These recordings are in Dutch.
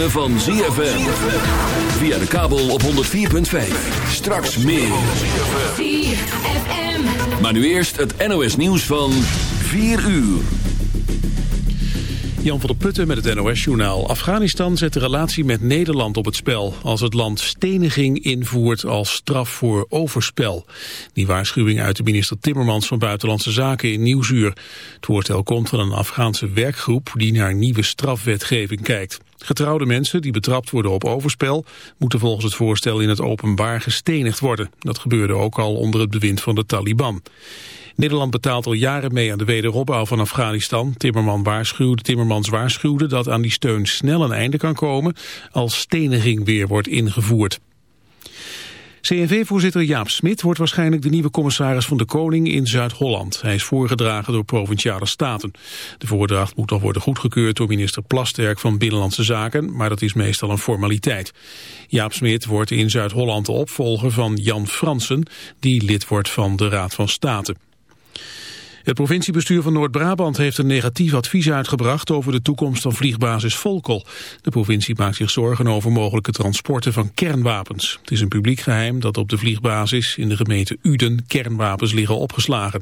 ritme van ZFM. Via de kabel op 104.5. Straks meer. Maar nu eerst het NOS nieuws van 4 uur. Jan van der Putten met het NOS-journaal. Afghanistan zet de relatie met Nederland op het spel... als het land steniging invoert als straf voor overspel. Die waarschuwing uit de minister Timmermans van Buitenlandse Zaken in Nieuwsuur. Het voorstel komt van een Afghaanse werkgroep... die naar nieuwe strafwetgeving kijkt. Getrouwde mensen die betrapt worden op overspel... moeten volgens het voorstel in het openbaar gestenigd worden. Dat gebeurde ook al onder het bewind van de Taliban. Nederland betaalt al jaren mee aan de wederopbouw van Afghanistan. Timmerman waarschuwde, Timmermans waarschuwde dat aan die steun snel een einde kan komen als steniging weer wordt ingevoerd. CNV-voorzitter Jaap Smit wordt waarschijnlijk de nieuwe commissaris van de Koning in Zuid-Holland. Hij is voorgedragen door Provinciale Staten. De voordracht moet nog worden goedgekeurd door minister Plasterk van Binnenlandse Zaken, maar dat is meestal een formaliteit. Jaap Smit wordt in Zuid-Holland de opvolger van Jan Fransen, die lid wordt van de Raad van State. Het provinciebestuur van Noord-Brabant heeft een negatief advies uitgebracht over de toekomst van vliegbasis Volkel. De provincie maakt zich zorgen over mogelijke transporten van kernwapens. Het is een publiek geheim dat op de vliegbasis in de gemeente Uden kernwapens liggen opgeslagen.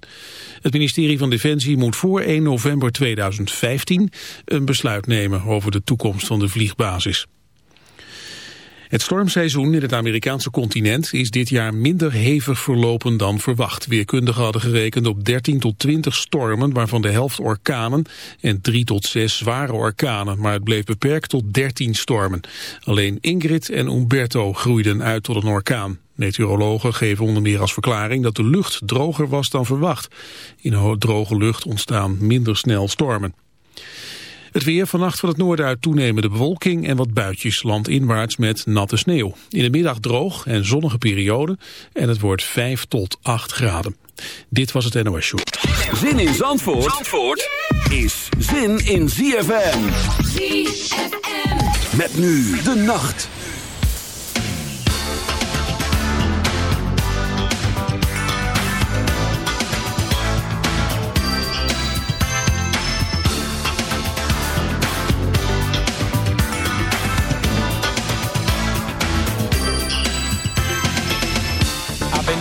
Het ministerie van Defensie moet voor 1 november 2015 een besluit nemen over de toekomst van de vliegbasis. Het stormseizoen in het Amerikaanse continent is dit jaar minder hevig verlopen dan verwacht. Weerkundigen hadden gerekend op 13 tot 20 stormen, waarvan de helft orkanen en 3 tot 6 zware orkanen. Maar het bleef beperkt tot 13 stormen. Alleen Ingrid en Umberto groeiden uit tot een orkaan. Meteorologen geven onder meer als verklaring dat de lucht droger was dan verwacht. In droge lucht ontstaan minder snel stormen. Het weer vannacht van het noorden uit toenemende bewolking en wat buitjes landinwaarts met natte sneeuw. In de middag droog en zonnige periode en het wordt 5 tot 8 graden. Dit was het NOS Show. Zin in Zandvoort, Zandvoort is zin in ZFM. ZFM. Met nu de nacht.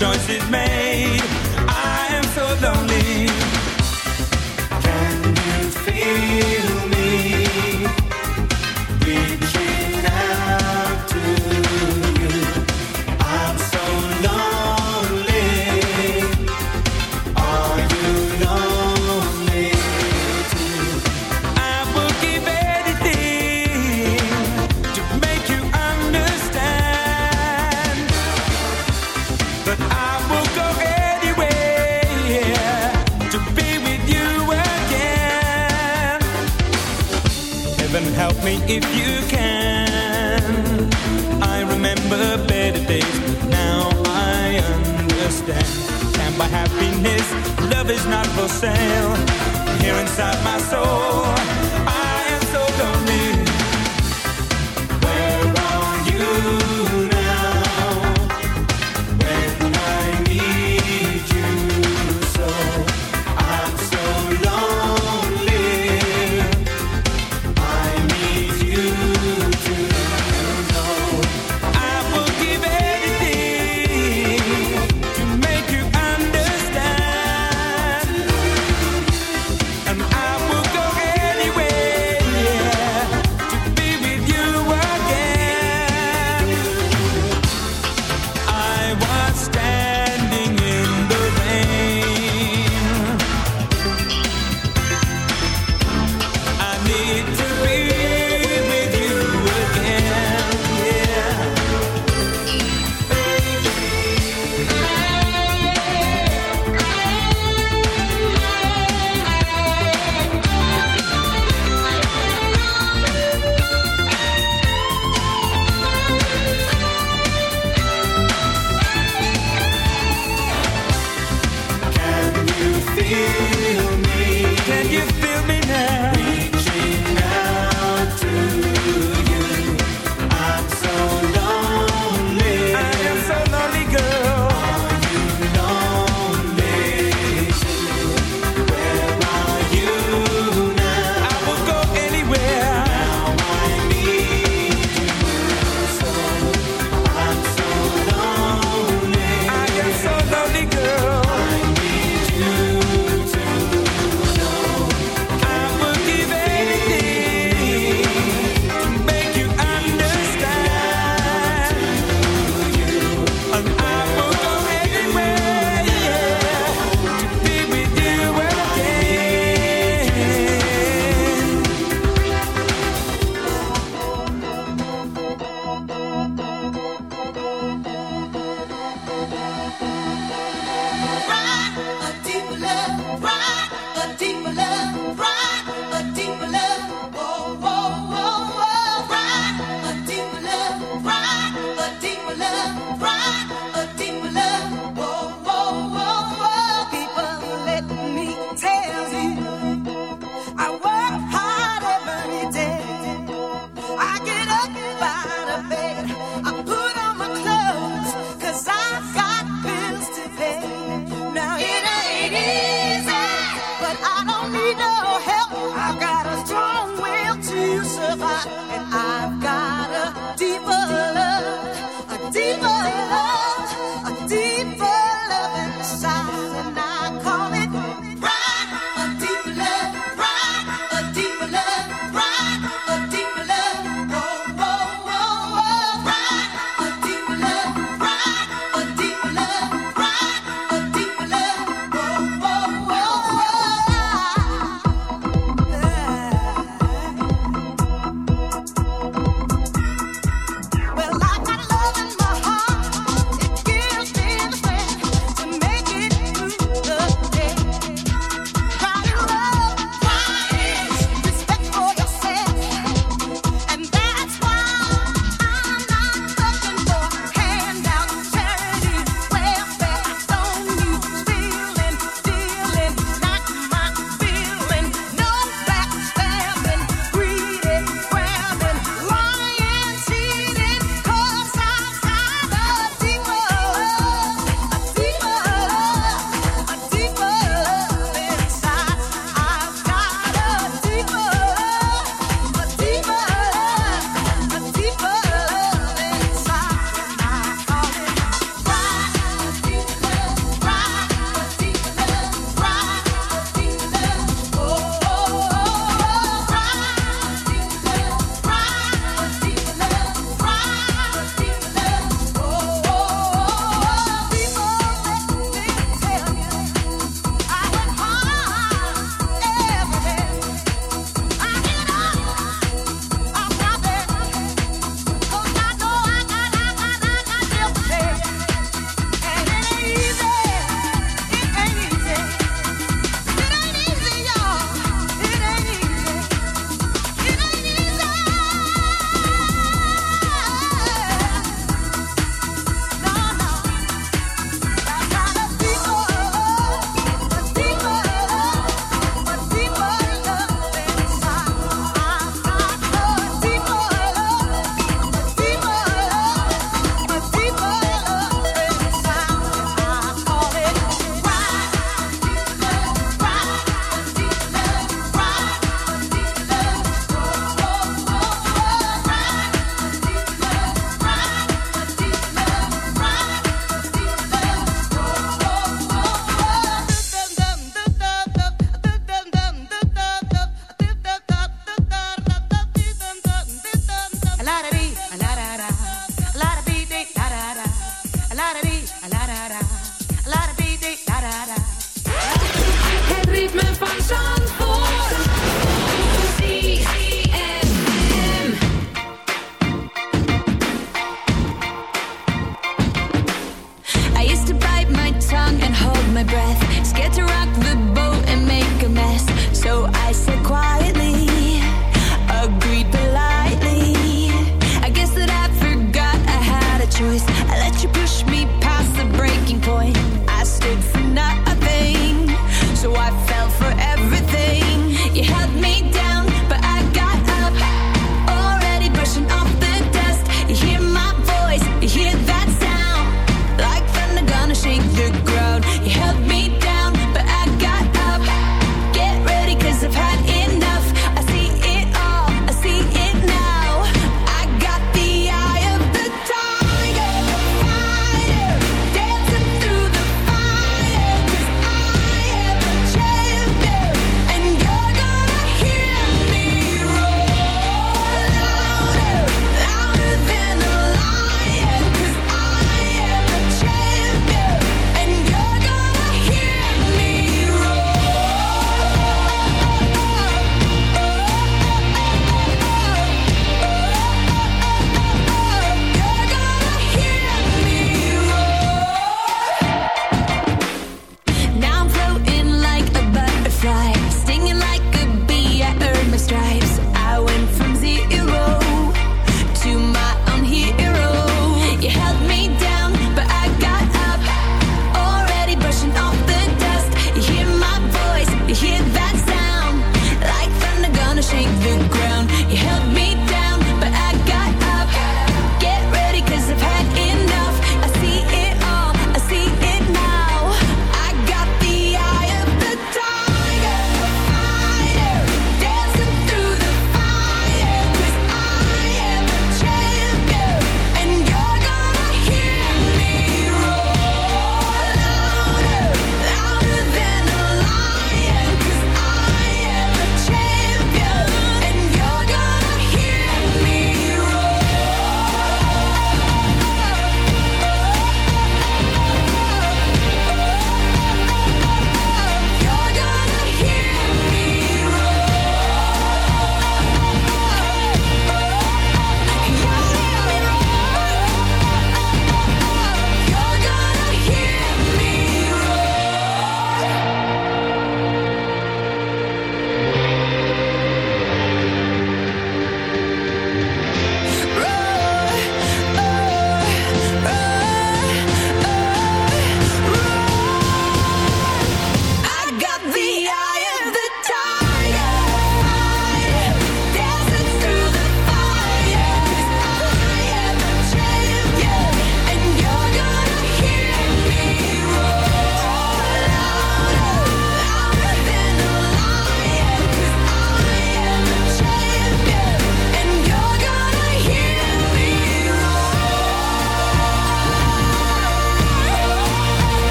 choice is made. I am so lonely. Can you feel understand. Can't buy happiness, love is not for sale. Here inside my soul,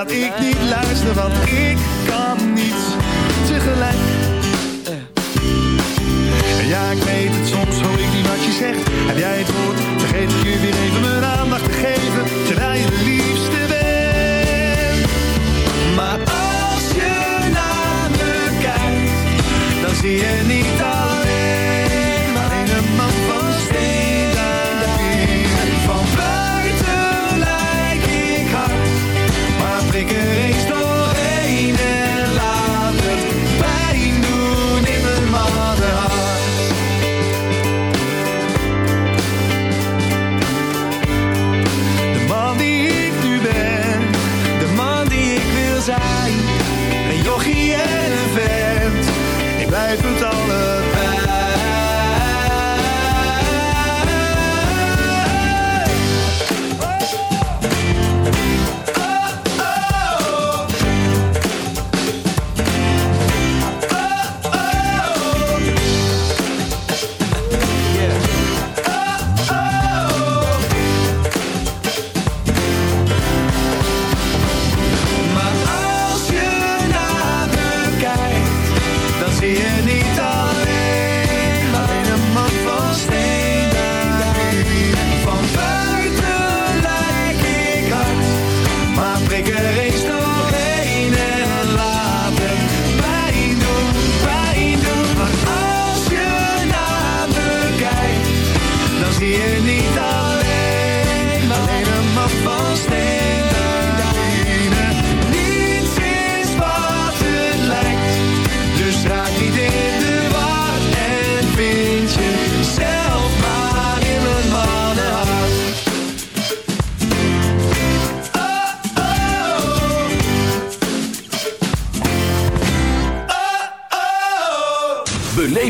laat ik niet luisteren, want ik kan niet tegelijk.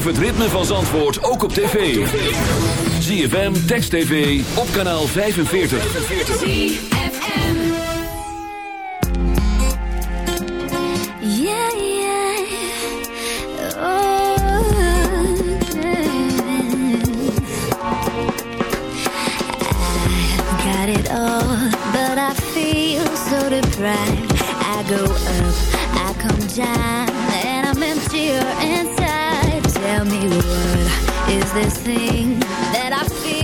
Beleef het ritme van Zandvoort ook op tv. ZFM, Text TV, op kanaal 45. Yeah, yeah Oh, yeah. got it all, but I feel so deprived I go up, I come down, and I'm empty you. Is this thing that I feel?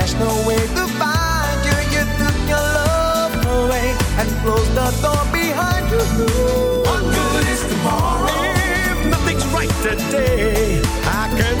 there's no way to find you. You took your love away and closed the door behind you. What good is tomorrow if nothing's right today? I can't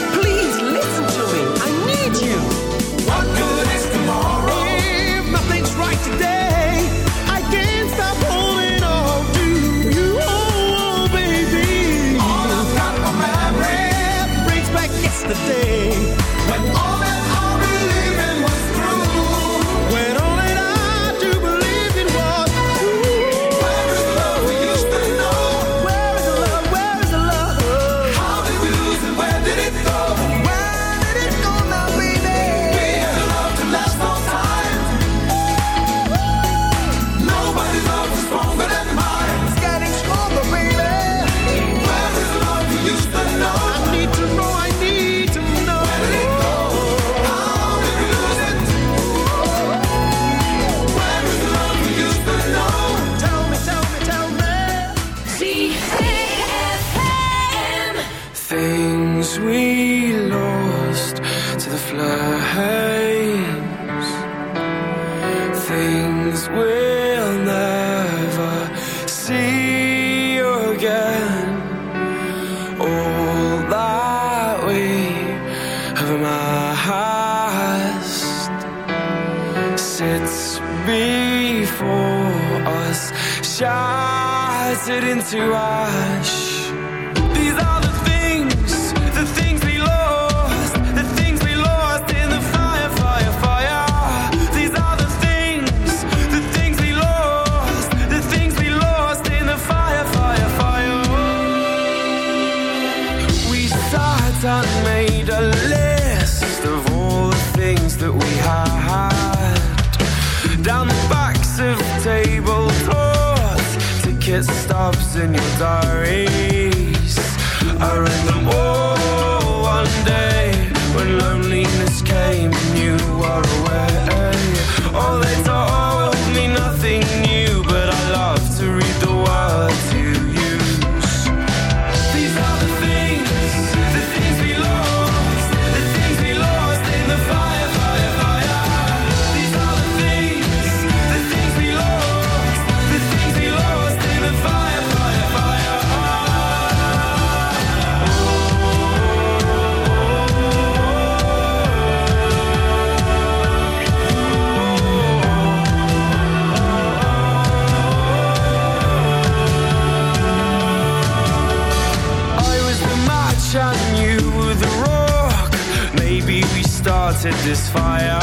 Started this fire.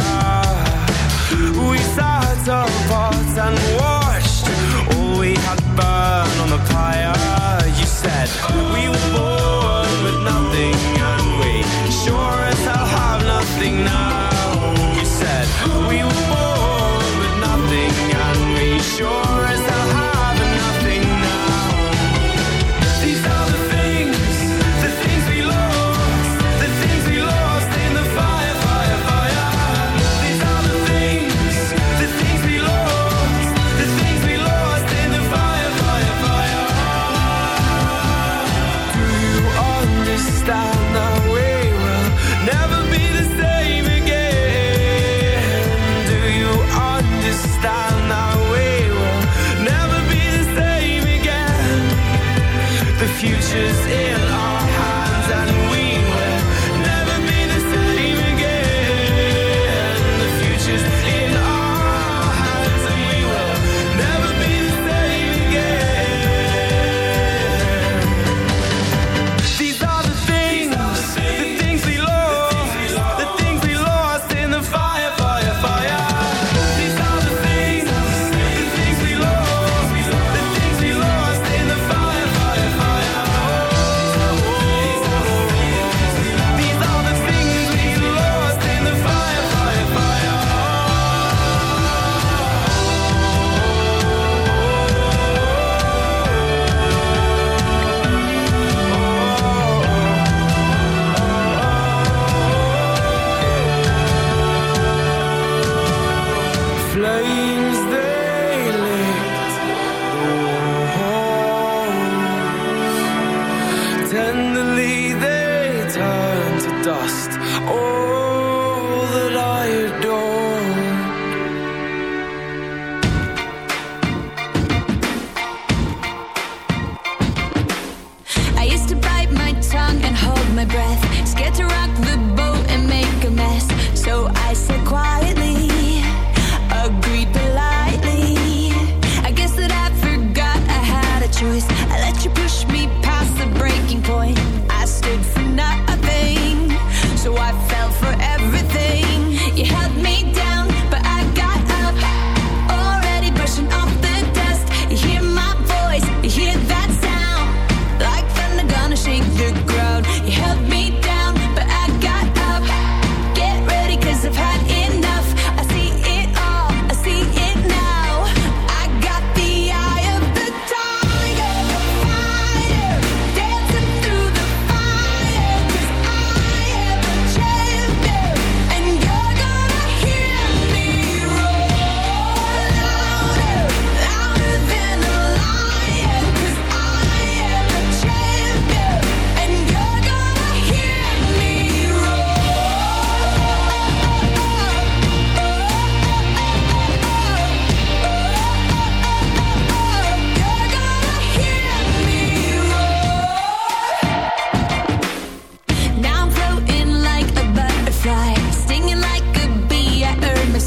We sat apart and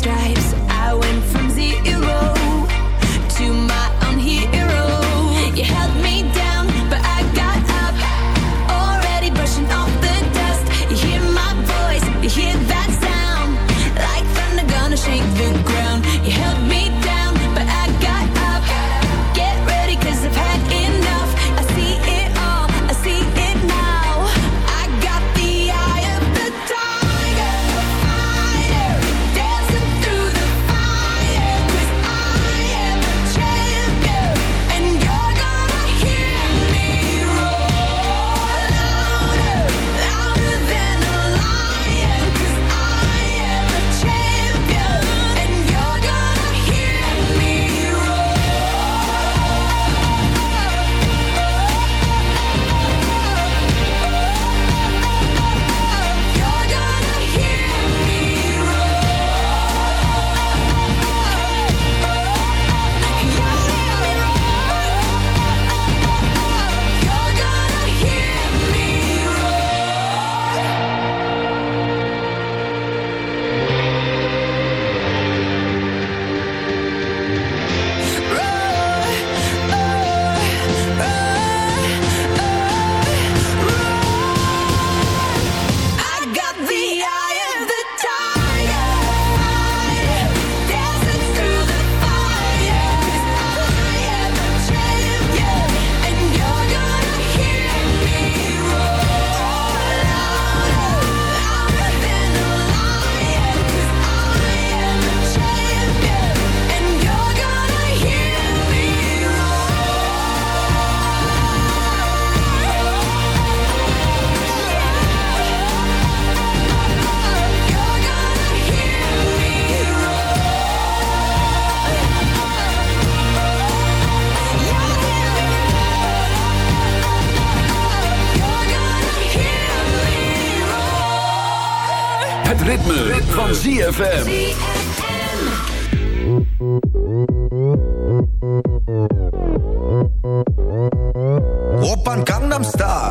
stripes. van ZFM. Oppan Gangnam Star.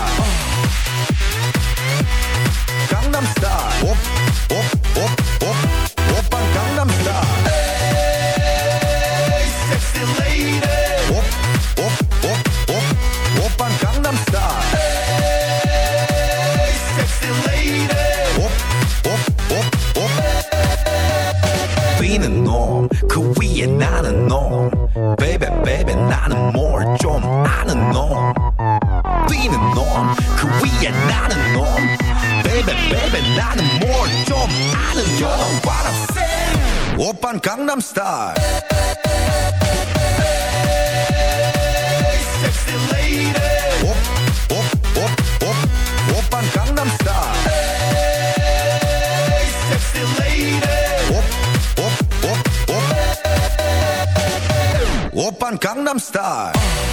나는 뭘좀 아는 Op op op op. saying 오빤 강남스타일 Sexy lady op, op, op. Lady 오빤 강남스타일